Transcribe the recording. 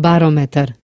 barometer.